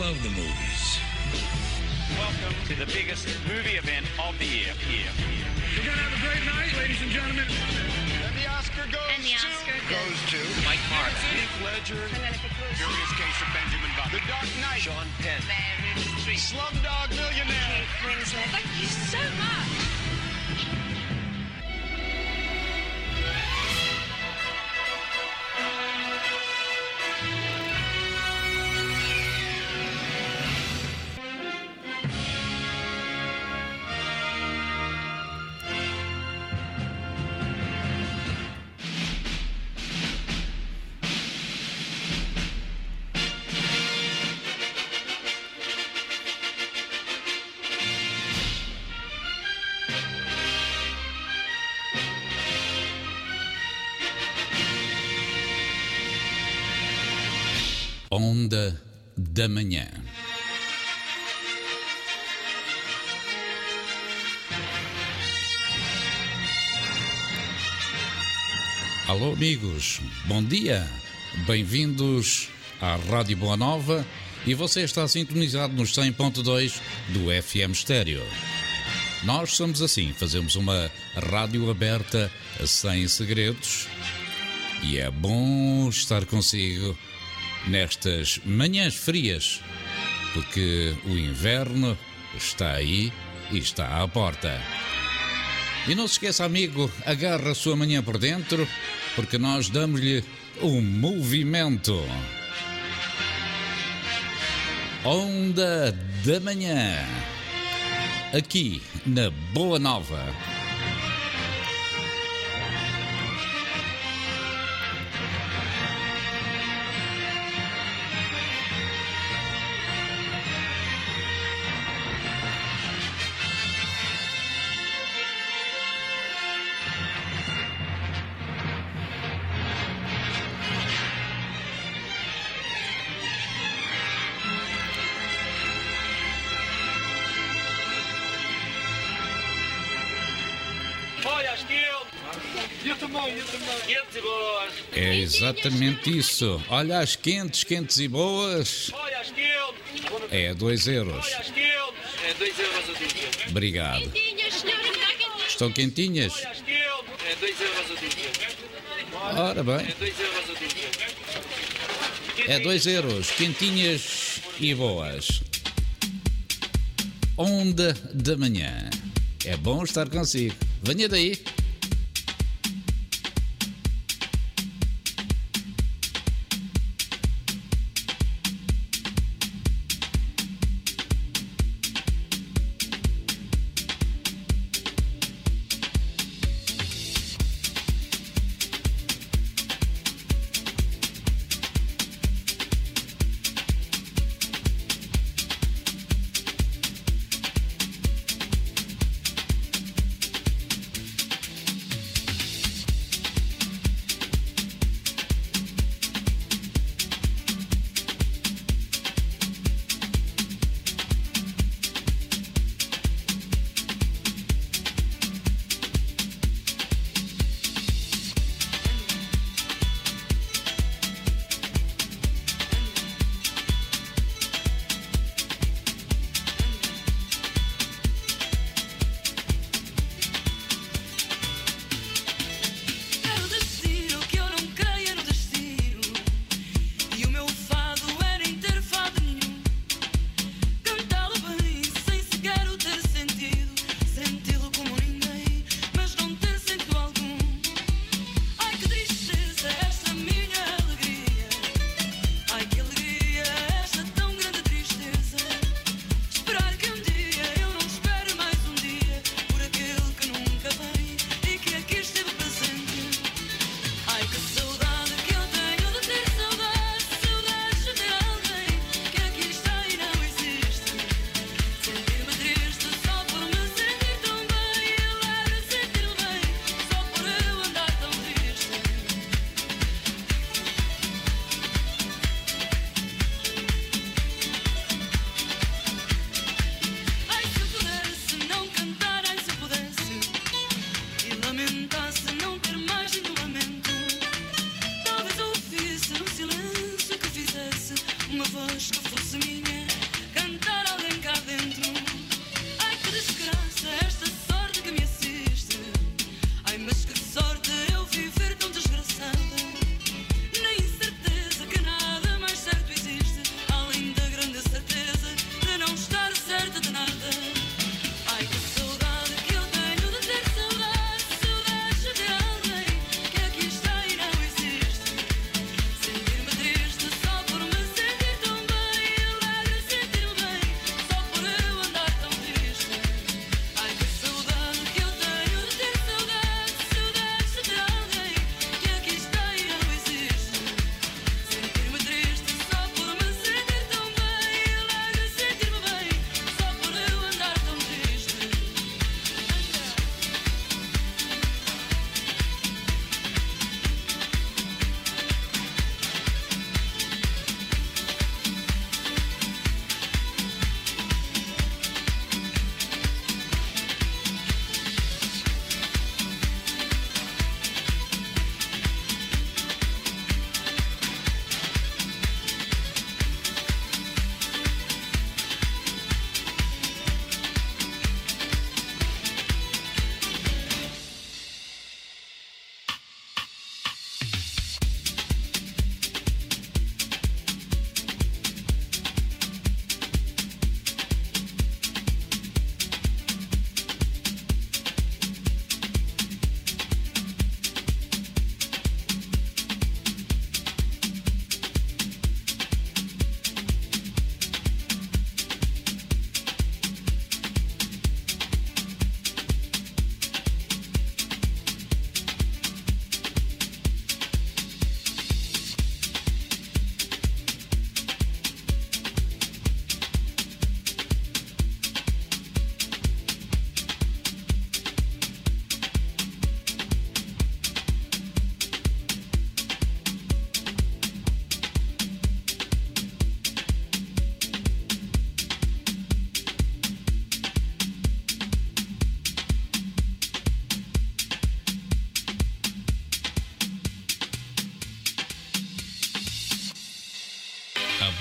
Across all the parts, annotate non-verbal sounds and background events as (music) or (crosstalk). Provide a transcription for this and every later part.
love the movies. Welcome to the biggest movie event of the year. year. We're gonna have a great night, ladies and gentlemen. And the Oscar goes And the to Oscar goes to Mike Mark. Heath Ledger. Curious Case of Benjamin Button. The Dark Knight. Sean Penn. Slumdog Millionaire. Thank you so much. Da Manhã. Alô, amigos, bom dia. Bem-vindos à Rádio Boa Nova e você está sintonizado nos 100.2 do FM Estéreo. Nós somos assim, fazemos uma rádio aberta sem segredos e é bom estar consigo nestas manhãs frias, porque o inverno está aí e está à porta. E não se esqueça, amigo, agarra a sua manhã por dentro, porque nós damos-lhe um movimento. Onda da Manhã, aqui na Boa Nova. Exatamente isso. Olha as quentes, quentes e boas. Olha, as quentes! É 2 euros. Olha, as quentes! É 2 euros a dúzia. Obrigado. Quentinhas, senhora, está quentinhas. Estão quentinhas? Olha, as quentes! É 2 euros a dúzia. Ora bem, É 2 euros a dúzia. é 2 euros, quentinhas e boas. Onda da manhã. É bom estar consigo. Venha daí.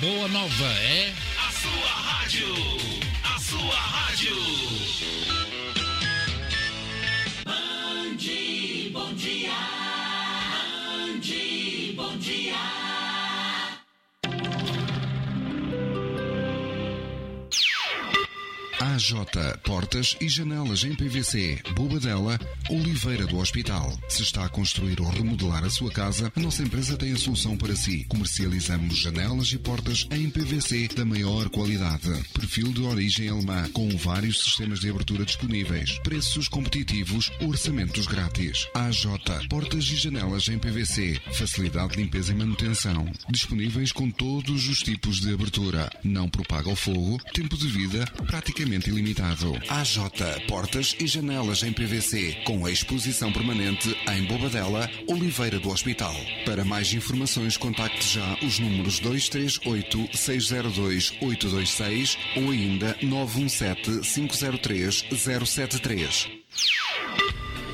Boa Nova é. A sua rádio. A sua rádio. Band, bom dia. Band, bom dia. AJ Portas e Janelas em PVC, Bobadela, Oliveira do Hospital. Se está a construir ou remodelar a sua casa, a nossa empresa tem a solução para si. Comercializamos janelas e portas em PVC da maior qualidade. Perfil de origem alemã, com vários sistemas de abertura disponíveis. Preços competitivos, orçamentos grátis. AJ Portas e Janelas em PVC. Facilidade de limpeza e manutenção. Disponíveis com todos os tipos de abertura. Não propaga o fogo. Tempo de vida praticamente ilimitado. AJ Portas e Janelas em PVC, com a exposição permanente em Bobadela, Oliveira do Hospital. Para mais informações, contacte já os números 238 602 826 ou ainda 917 503 073.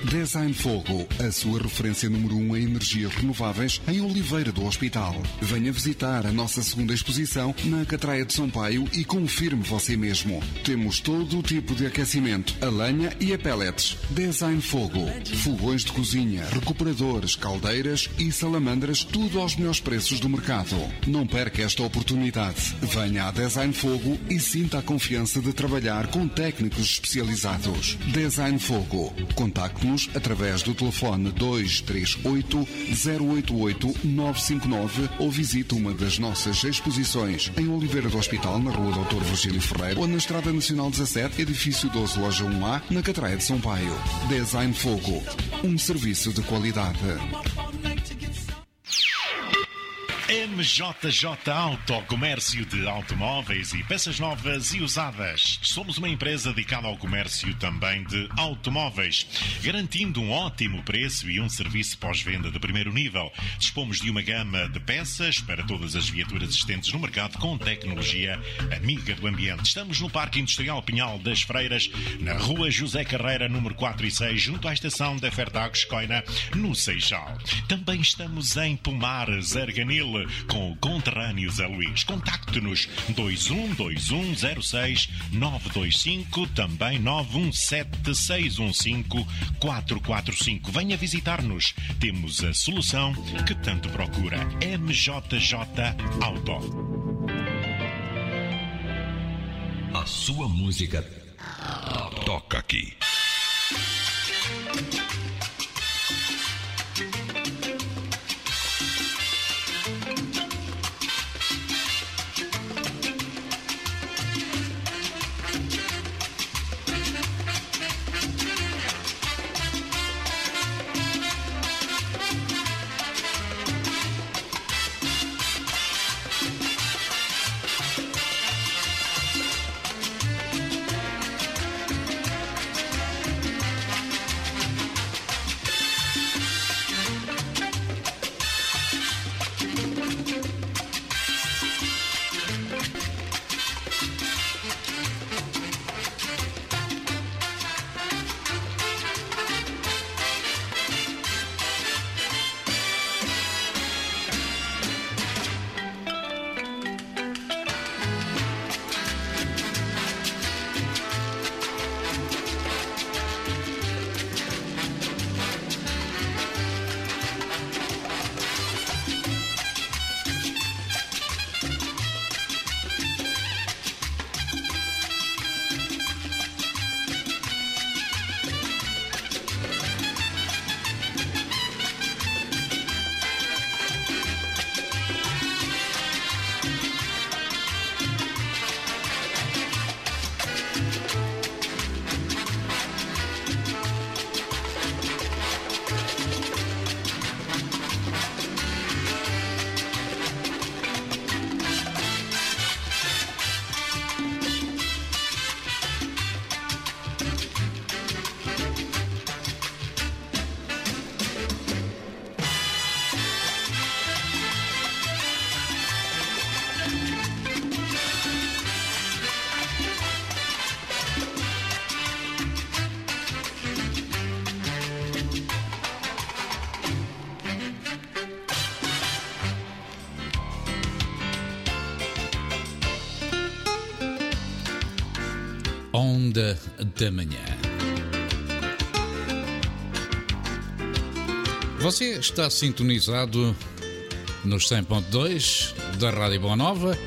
Design Fogo, a sua referência número 1 um em energias renováveis em Oliveira do Hospital. Venha visitar a nossa segunda exposição na Catraia de São Paio e confirme você mesmo. Temos todo o tipo de aquecimento, a lenha e a pellets. Design Fogo, fogões de cozinha, recuperadores, caldeiras e salamandras, tudo aos melhores preços do mercado. Não perca esta oportunidade. Venha a Design Fogo e sinta a confiança de trabalhar com técnicos especializados. Design Fogo. Contacte-nos através do telefone 238 088 959 ou visite uma das nossas exposições em Oliveira do Hospital, na rua Doutor Virgílio Ferreira ou na Estrada Nacional 17, edifício 12, loja 1A, na Catraia de São Paio. Design Fogo, um serviço de qualidade. MJJ Auto, comércio de automóveis e peças novas e usadas. Somos uma empresa dedicada ao comércio também de automóveis, garantindo um ótimo preço e um serviço pós-venda de primeiro nível. Dispomos de uma gama de peças para todas as viaturas existentes no mercado com tecnologia amiga do ambiente. Estamos no Parque Industrial Pinhal das Freiras, na Rua José Carreira, número 4 e 6, junto à estação da Fertagos Coina, no Seixal. Também estamos em Pomares, Arganil, com o conterrâneo Zé Luís. Contacte-nos 212106-925, também 917-615-445. Venha visitar-nos. Temos a solução que tanto procura. MJJ Auto. A sua música toca aqui. Agenda da Manhã. Você está sintonizado nos 100.2 da Rádio Boa Nova,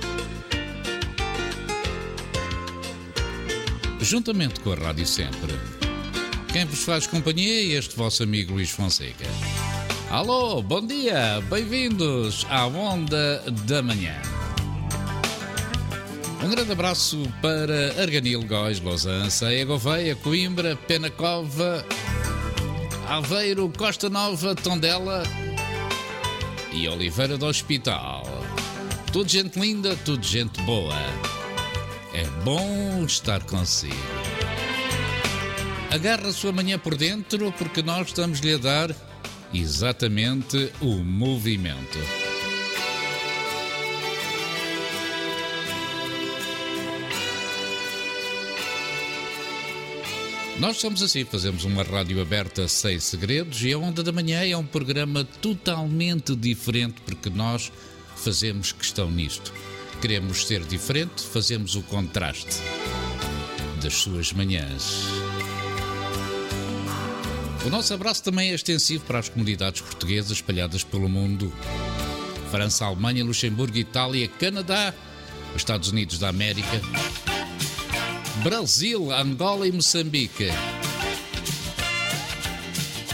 juntamente com a Rádio Sempre. Quem vos faz companhia é este vosso amigo Luís Fonseca. Alô, bom dia, bem-vindos à Onda da Manhã. Um grande abraço para Arganil, Góis, Losança, Egoveia, Coimbra, Penacova, Aveiro, Costa Nova, Tondela e Oliveira do Hospital. Tudo gente linda, tudo gente boa. É bom estar consigo. Agarra a sua manhã por dentro porque nós estamos-lhe a dar exatamente o movimento. Nós somos assim, fazemos uma rádio aberta sem segredos e a Onda da Manhã é um programa totalmente diferente porque nós fazemos questão nisto. Queremos ser diferente, fazemos o contraste das suas manhãs. O nosso abraço também é extensivo para as comunidades portuguesas espalhadas pelo mundo. França, Alemanha, Luxemburgo, Itália, Canadá, Estados Unidos da América, Brasil, Angola e Moçambique.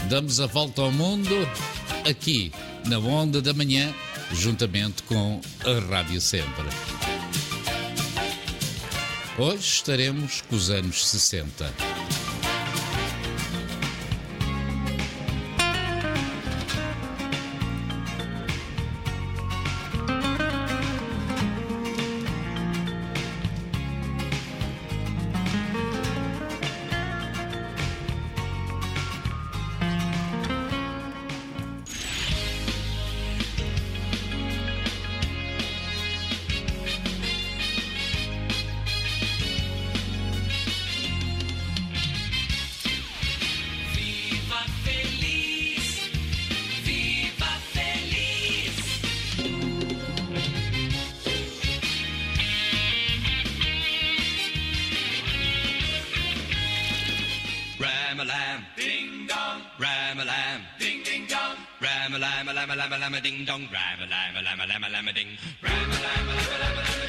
Damos a volta ao mundo aqui na Onda da Manhã, juntamente com a Rádio Sempre. Hoje estaremos com os anos 60. lama lama lama ding. Rama lama lama lama lama.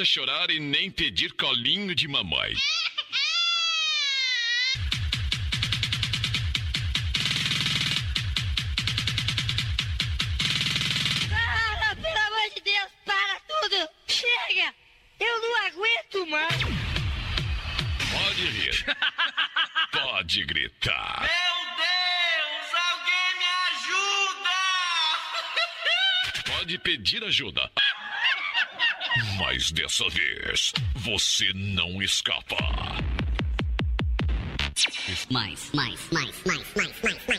Adianta chorar e nem pedir colinho de mamãe. Para, pelo amor de Deus, para tudo! Chega! Eu não aguento mais! Pode rir. (laughs) Pode gritar. Meu Deus, alguém me ajuda! Pode pedir ajuda mas dessa vez você não escapa. Mais, mais, mais, mais, mais, mais.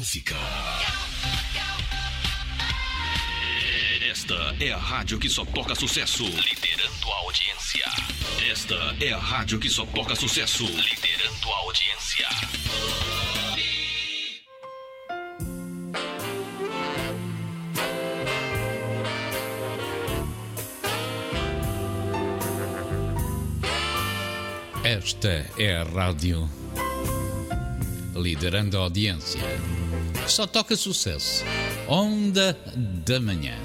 Música. Esta é a rádio que só toca sucesso. Liderando a audiência. Esta é a rádio que só toca sucesso. Liderando a audiência. Esta é a rádio liderando a audiência. Só toca sucesso. Onda da manhã.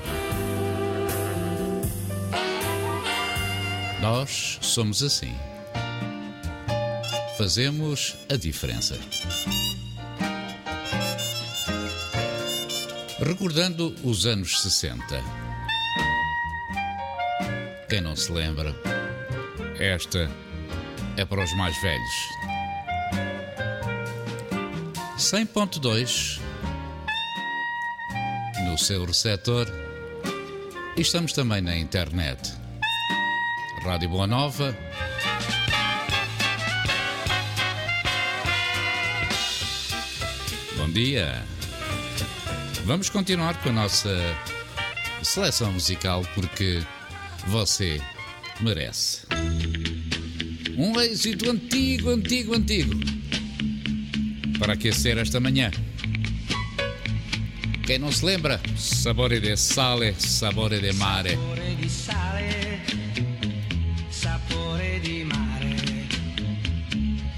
Nós somos assim. Fazemos a diferença. Recordando os anos 60. Quem não se lembra? Esta é para os mais velhos. 100.2 no seu receptor e estamos também na internet. Rádio Boa Nova. Bom dia. Vamos continuar com a nossa seleção musical porque você merece. Um êxito antigo, antigo, antigo. Para aquecer esta manhã. Quem não se lembra? Sabore de sale, sabore de mare. Sapore di sale, sapore di mare,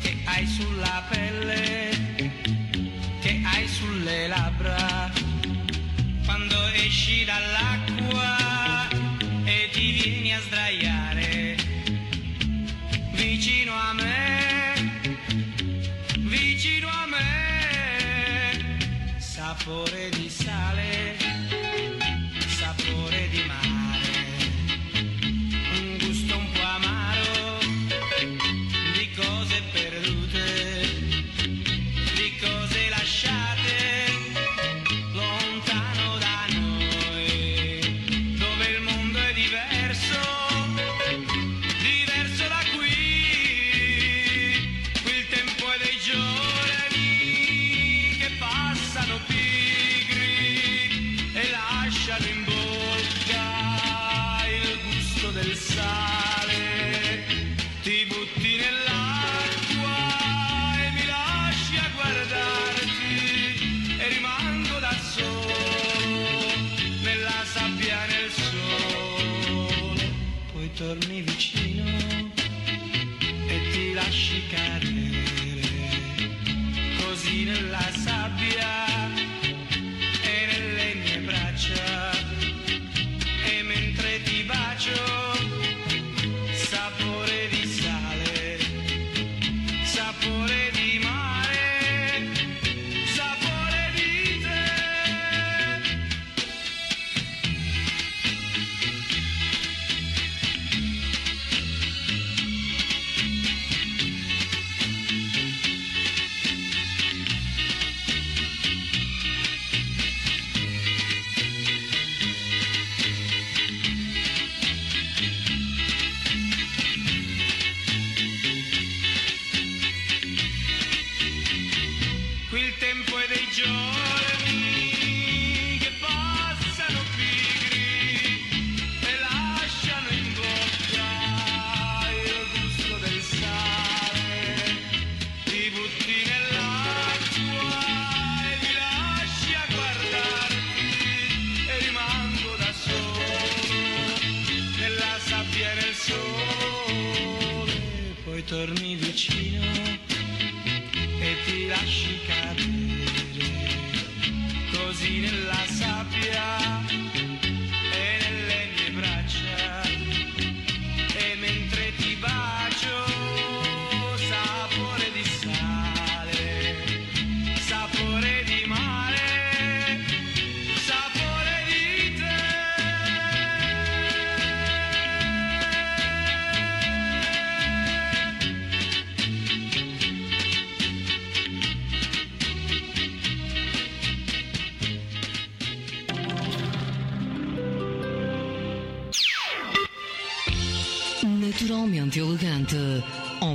che hai sulla pelle, che hai sulle labbra, quando esci dall'acqua e ti vieni a sdraiare vicino a me, vicino a me, sapore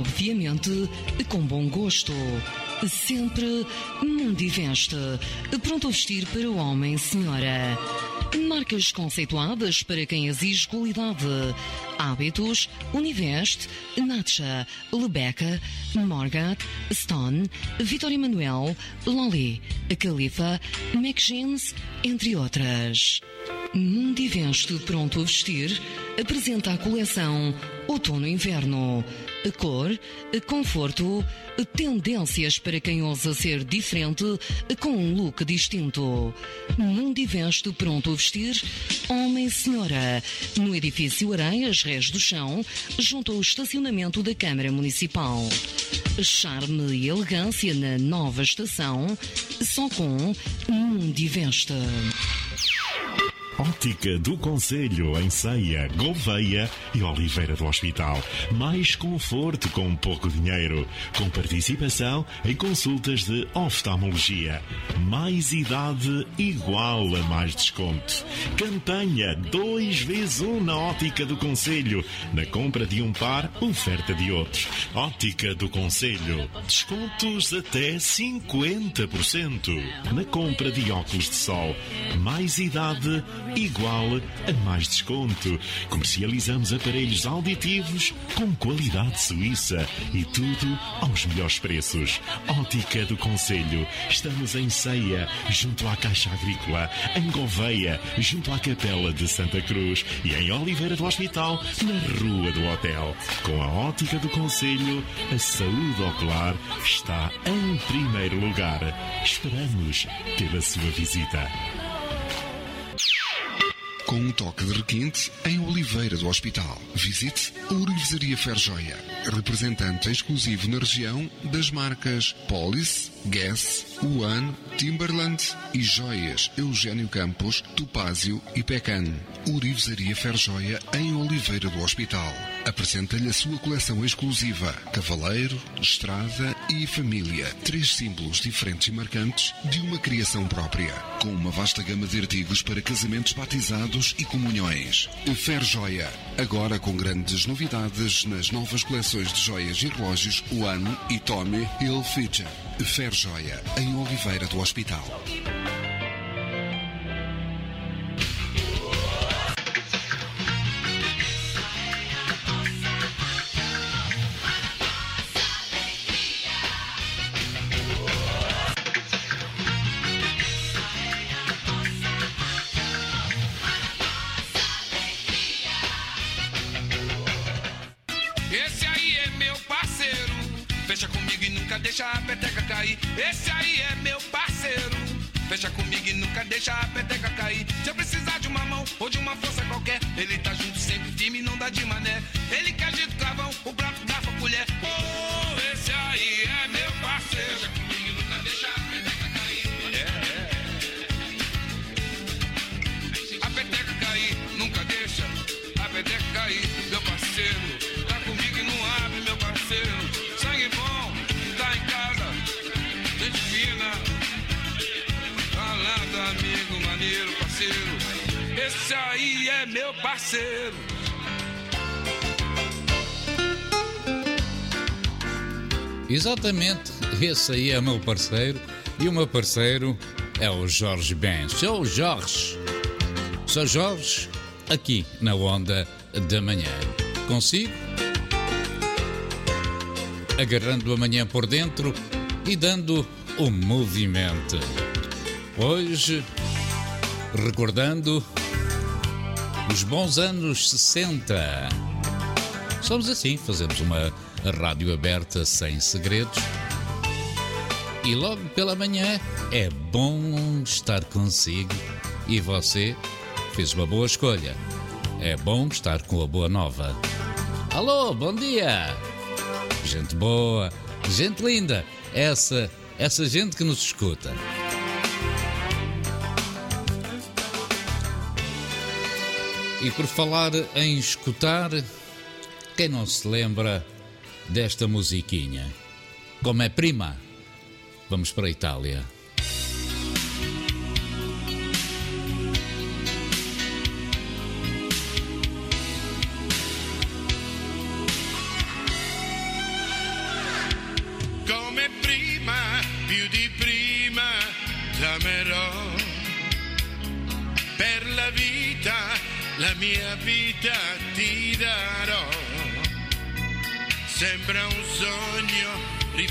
obviamente com bom gosto. Sempre Mundiveste, pronto a vestir para o homem senhora. Marcas conceituadas para quem exige qualidade. Hábitos, Univeste, Natcha, Lebeca, Morgat, Stone, Vitor Emanuel, Loli, Califa, McJeans, entre outras. Mundiveste pronto a vestir apresenta a coleção Outono-Inverno. Cor, conforto, tendências para quem ousa ser diferente com um look distinto. Mundiveste pronto a vestir, homem e senhora, no edifício Areias Rés do Chão, junto ao estacionamento da Câmara Municipal. Charme e elegância na nova estação, só com Mundiveste. Ótica do Conselho em Ceia, Gouveia e Oliveira do Hospital. Mais conforto com pouco dinheiro. Com participação em consultas de oftalmologia. Mais idade igual a mais desconto. Campanha 2 vezes 1 na Ótica do Conselho. Na compra de um par, oferta de outro. Ótica do Conselho. Descontos até 50%. Na compra de óculos de sol. Mais idade igual a mais desconto. Comercializamos aparelhos auditivos com qualidade suíça e tudo aos melhores preços. Ótica do Conselho. Estamos em Ceia, junto à Caixa Agrícola, em Gouveia, junto à Capela de Santa Cruz e em Oliveira do Hospital, na Rua do Hotel. Com a Ótica do Conselho, a saúde ocular está em primeiro lugar. Esperamos pela sua visita. Com um toque de requinte em Oliveira do Hospital. Visite a Orivesaria Ferjoia, representante exclusivo na região das marcas Polis, Guess, One, Timberland e joias Eugênio Campos, Topázio e Pecan. Orivesaria Ferjoia em Oliveira do Hospital. Apresenta-lhe a sua coleção exclusiva Cavaleiro, Estrada e Família. Três símbolos diferentes e marcantes de uma criação própria. Com uma vasta gama de artigos para casamentos batizados e comunhões. Ferjoia, agora com grandes novidades nas novas coleções de joias e relógios One e Tommy Hilfiger. Ferjoia, em Oliveira do Hospital. Deixa a peteca cair. Esse aí é meu parceiro. Fecha comigo e nunca deixa a peteca cair. Se eu precisar de uma mão ou de uma força qualquer, ele tá junto sempre firme, não dá de mané. Ele que agita o clavão, o prato, garfo, a colher. Oh, esse aí é meu parceiro. Fecha comigo e nunca deixa a peteca cair. A peteca cair, nunca deixa a peteca cair, parceiro. Esse aí é meu parceiro. Exatamente, esse aí é meu parceiro e o meu parceiro é o Jorge Ben. Sou Jorge. Sou Jorge, aqui na Onda da Manhã. Consigo? Agarrando a manhã por dentro e dando o movimento. Hoje, recordando os bons anos 60. Somos assim, fazemos uma rádio aberta sem segredos. E logo pela manhã é bom estar consigo. E você fez uma boa escolha. É bom estar com a boa nova. Alô, bom dia! Gente boa, gente linda, essa, essa gente que nos escuta. E por falar em escutar, quem não se lembra desta musiquinha? Como é prima? Vamos para a Itália.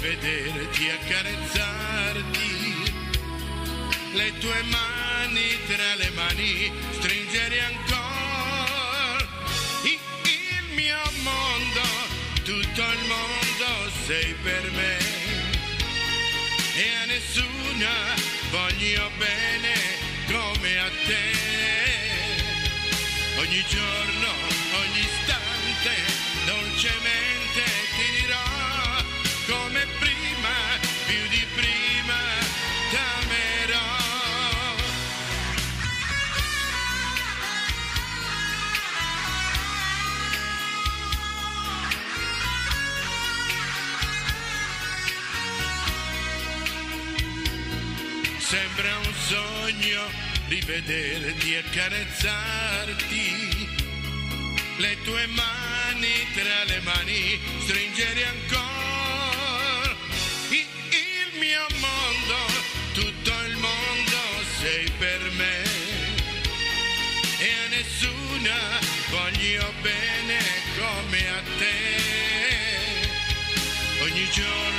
Rivederti accarezzarti. Le tue mani tra le mani stringere ancora. Il mio mondo, tutto il mondo sei per me. E a nessuna voglio bene come a te. Ogni giorno, rivederti, accarezzarti, le tue mani tra le mani, stringere ancora. Il mio mondo, tutto il mondo sei per me. E a nessuna voglio bene come a te. Ogni giorno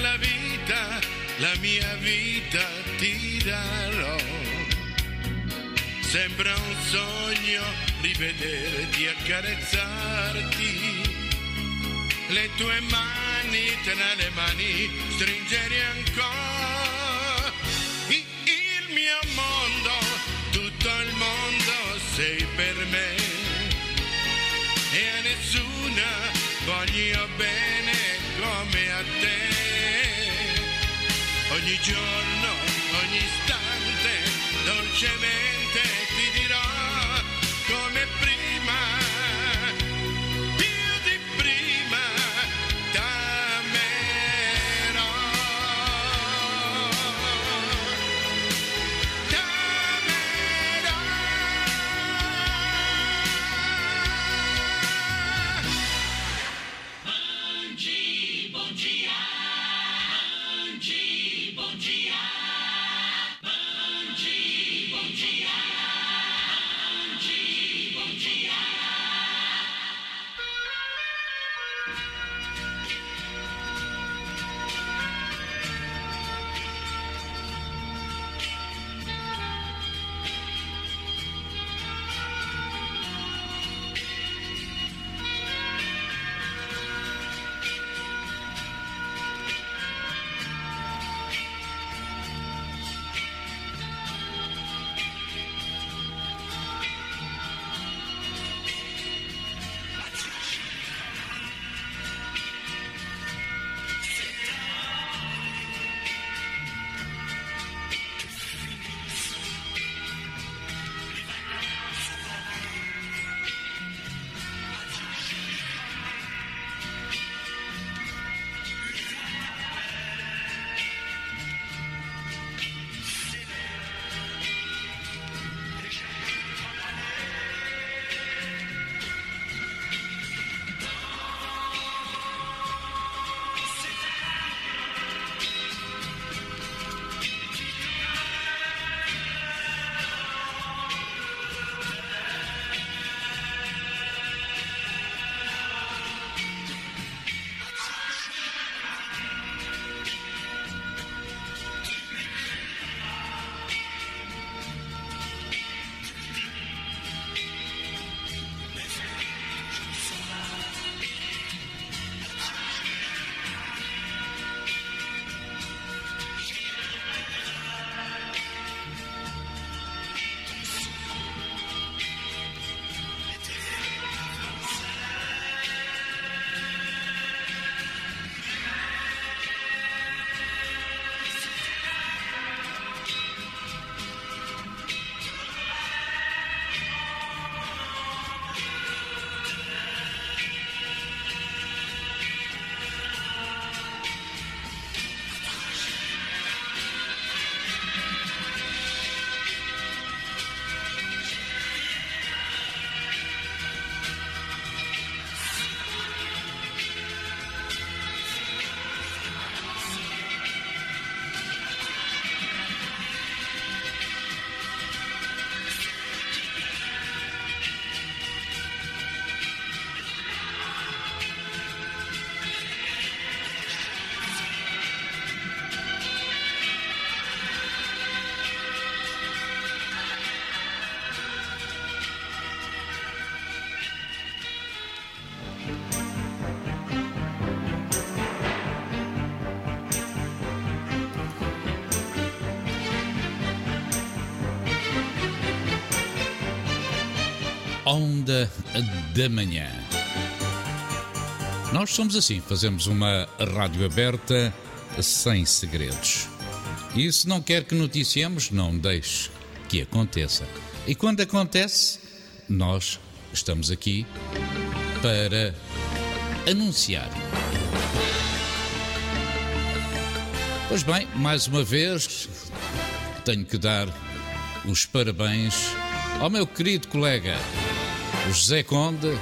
la vita, la mia vita ti darò. Sembra un sogno rivederti accarezzarti, le tue mani tra le mani stringere ancora. Ogni giorno, ogni istante, dolcemente Da Manhã. Nós somos assim, fazemos uma rádio aberta sem segredos. E se não quer que noticiemos, não deixe que aconteça. E quando acontece, nós estamos aqui para anunciar. Pois bem, mais uma vez tenho que dar os parabéns ao meu querido colega José Conde,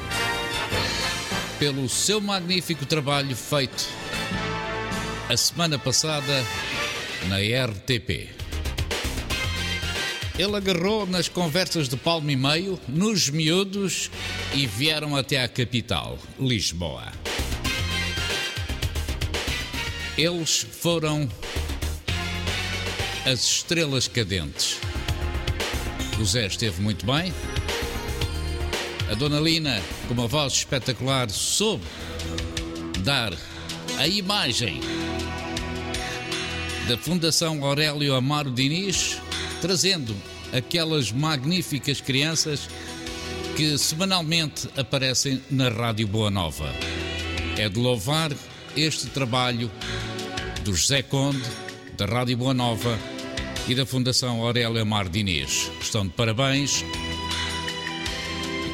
pelo seu magnífico trabalho feito a semana passada na RTP. Ele agarrou nas conversas de palmo e meio, nos miúdos, e vieram até à capital, Lisboa. Eles foram as estrelas cadentes. O Zé esteve muito bem. A Dona Lina, com uma voz espetacular, soube dar a imagem da Fundação Aurélio Amaro Diniz, trazendo aquelas magníficas crianças que semanalmente aparecem na Rádio Boa Nova. É de louvar este trabalho do José Conde, da Rádio Boa Nova e da Fundação Aurélio Amar Diniz. Estão de parabéns.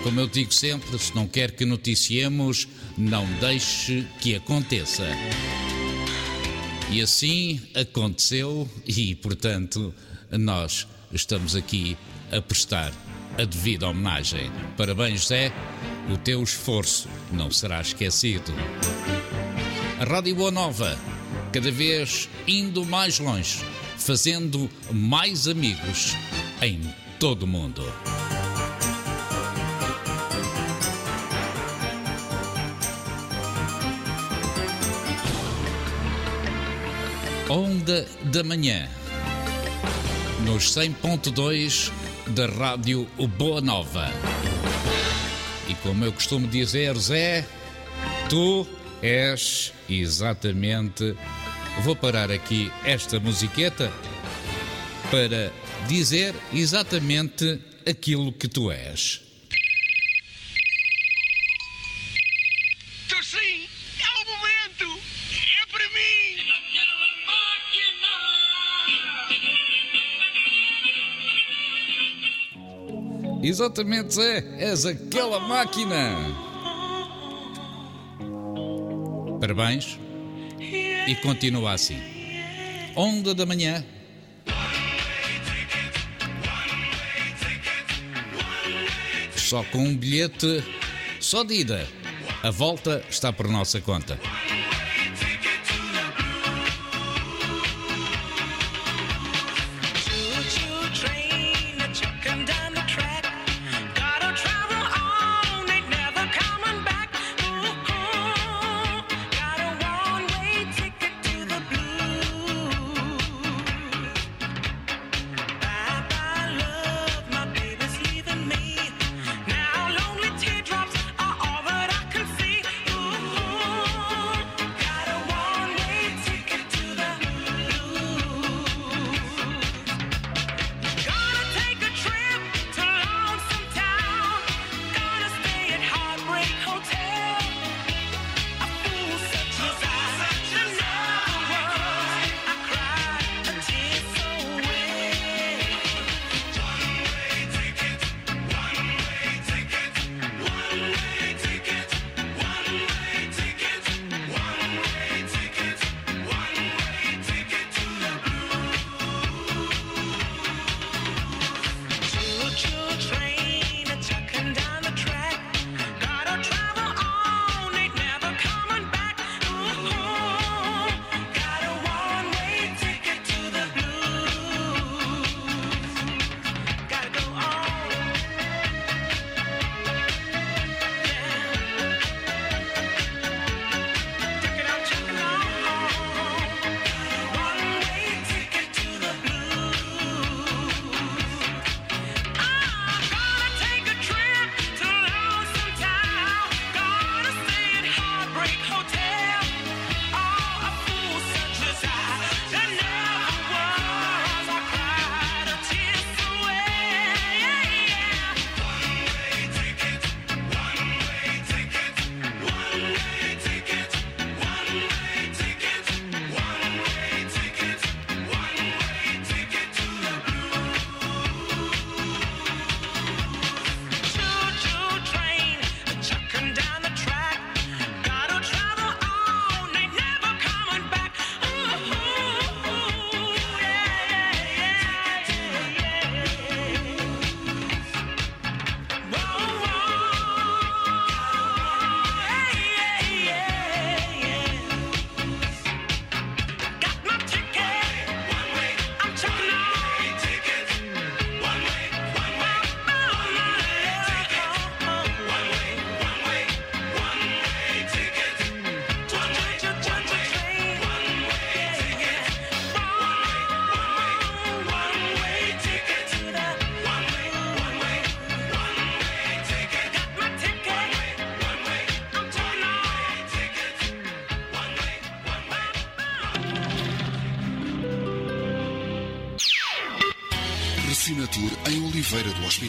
Como eu digo sempre, se não quer que noticiemos, não deixe que aconteça. E assim aconteceu e, portanto, nós estamos aqui a prestar a devida homenagem. Parabéns, José. O teu esforço não será esquecido. A Rádio Boa Nova, cada vez indo mais longe, fazendo mais amigos em todo o mundo. Onda da Manhã, nos 100.2 da Rádio Boa Nova. E como eu costumo dizer, Zé, tu és exatamente. Vou parar aqui esta musiqueta para dizer exatamente aquilo que tu és. Exatamente, Zé, és aquela máquina. Parabéns e continua assim. Onda da manhã. Só com um bilhete, só de ida. A volta está por nossa conta.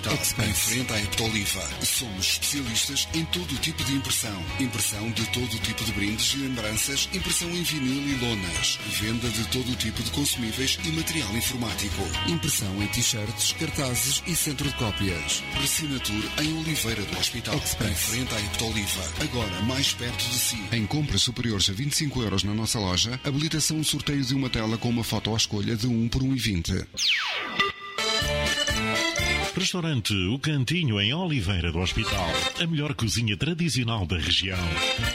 Em frente à Eptoliva. Somos especialistas em todo o tipo de impressão. Impressão de todo o tipo de brindes e lembranças, impressão em vinil e lonas. Venda de todo o tipo de consumíveis e material informático. Impressão em t-shirts, cartazes e centro de cópias. Resinatur em Oliveira do Hospital. Em frente à Eptoliva. Agora mais perto de si. Em compras superiores a 25 euros na nossa loja, habilitação sorteio de uma tela com uma foto à escolha de 1 por 1,20. Restaurante O Cantinho em Oliveira do Hospital. A melhor cozinha tradicional da região.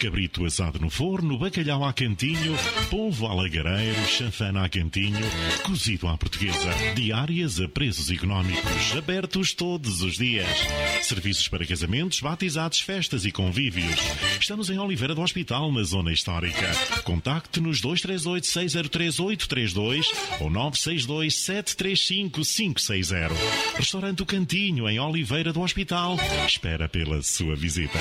Cabrito assado no forno, bacalhau a cantinho, polvo a lagareiro, chanfana a cantinho, cozido à portuguesa. Diárias a preços económicos. Abertos todos os dias. Serviços para casamentos, batizados, festas e convívios. Estamos em Oliveira do Hospital, na zona histórica. Contacte-nos 238-603-832 ou 962-735-560. Restaurante O Cantinho, em Oliveira do Hospital. Espera pela sua visita.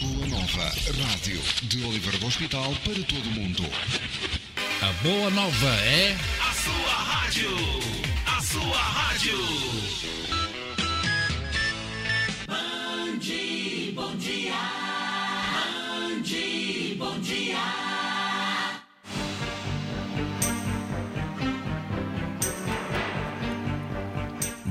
Boa Nova, rádio de Oliveira do Hospital para todo o mundo. A boa nova é. A sua rádio. A sua rádio. Bande, bom dia.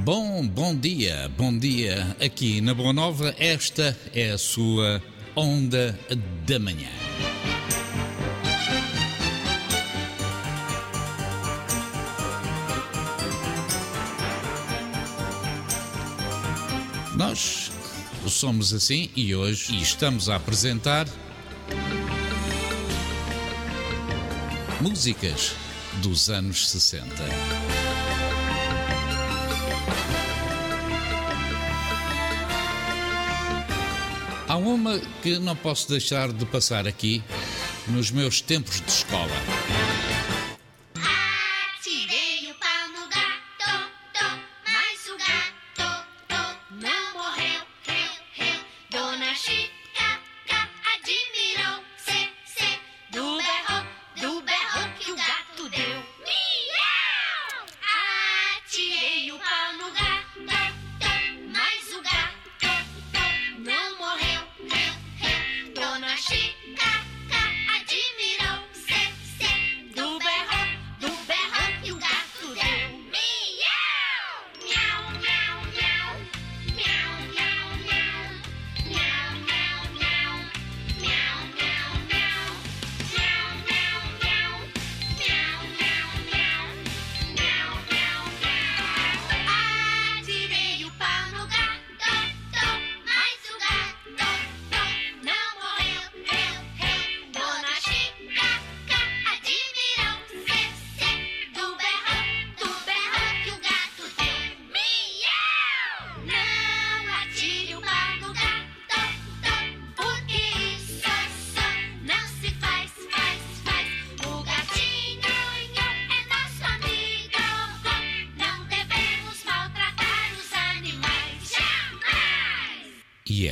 Bom, bom dia, bom dia. Aqui na Boa Nova, esta é a sua Onda da Manhã. Nós somos assim e hoje estamos a apresentar músicas dos anos 60. Há uma que não posso deixar de passar aqui nos meus tempos de escola.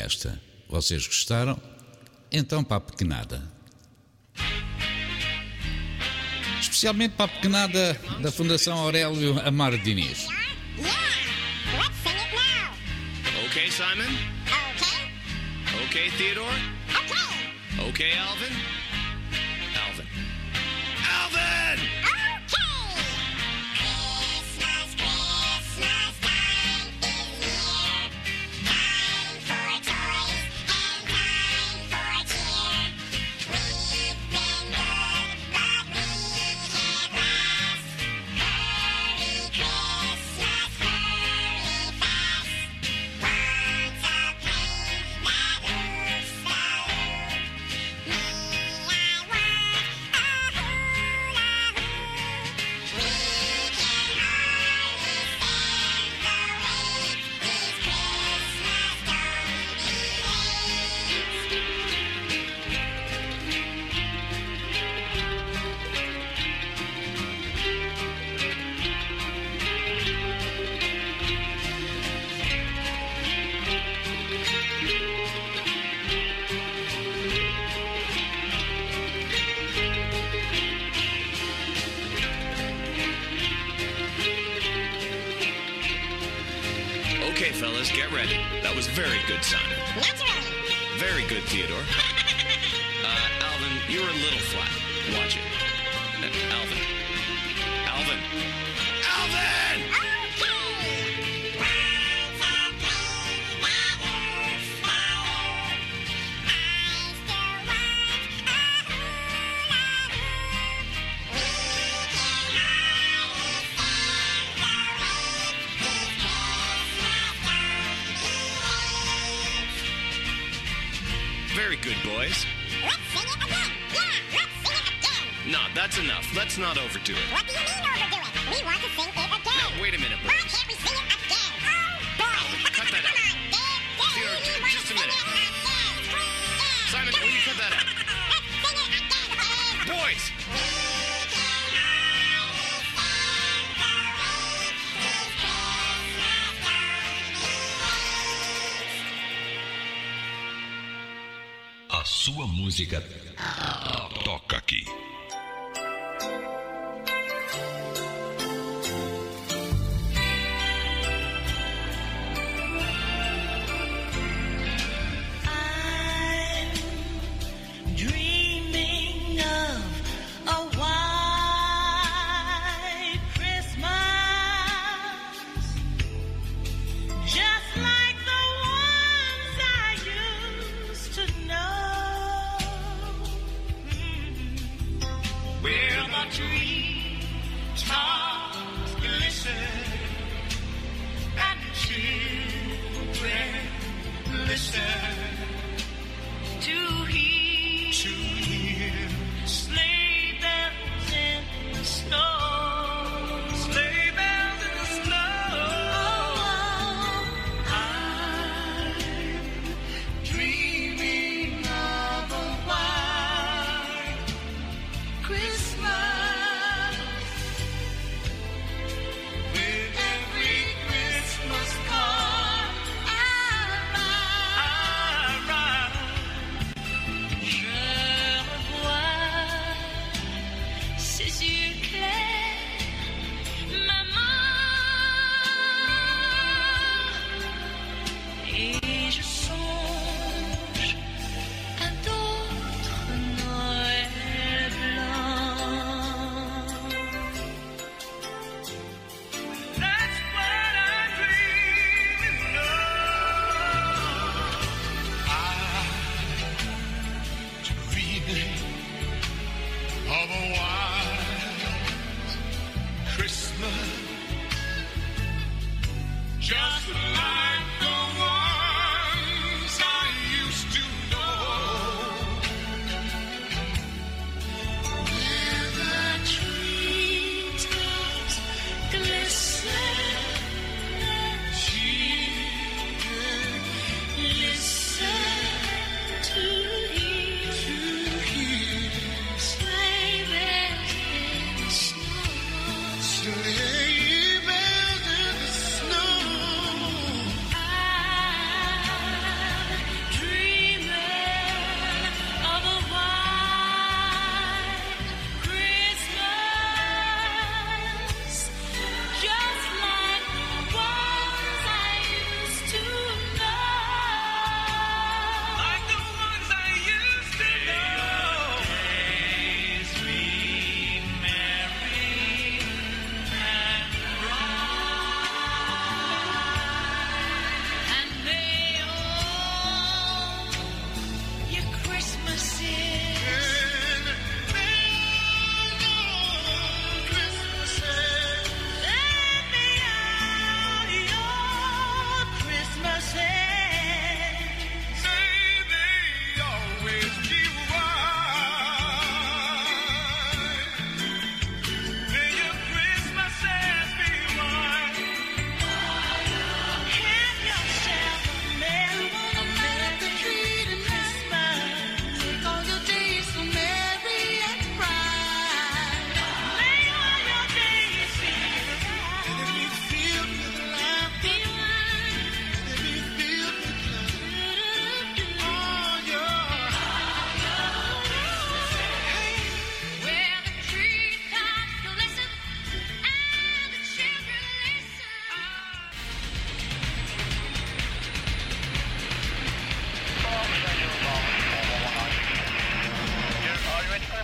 Esta, vocês gostaram? Então para a pequenada. Especialmente para a pequenada da Fundação Aurélio Amaro Diniz. Okay, Simon? Okay. Okay, Theodore? Okay. Okay, Alvin? Alvin. Very good, Simon. Very good, Theodore. Overdo it. What do you mean overdo it? We want to sing it again. Now, wait a minute, Why boys. can't we sing it again? Oh, boy. Cut that out. Theodore, ju- just a minute. Simon, will you cut that out? (laughs) Boys! A sua música toca aqui. evening.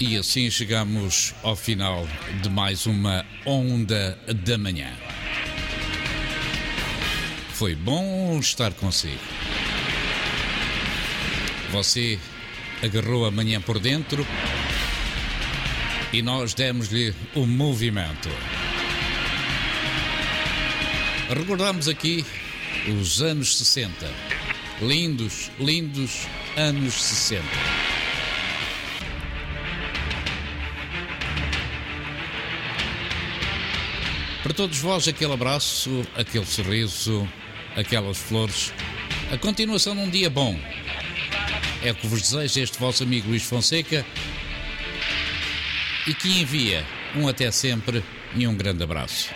E assim chegamos ao final de mais uma Onda da Manhã. Foi bom estar consigo. Você agarrou a manhã por dentro e nós demos-lhe o movimento. Recordamos aqui os anos 60. Lindos, lindos anos 60. Para todos vós, aquele abraço, aquele sorriso, aquelas flores, a continuação de um dia bom. É o que vos deseja este vosso amigo Luís Fonseca e que envia um até sempre e um grande abraço.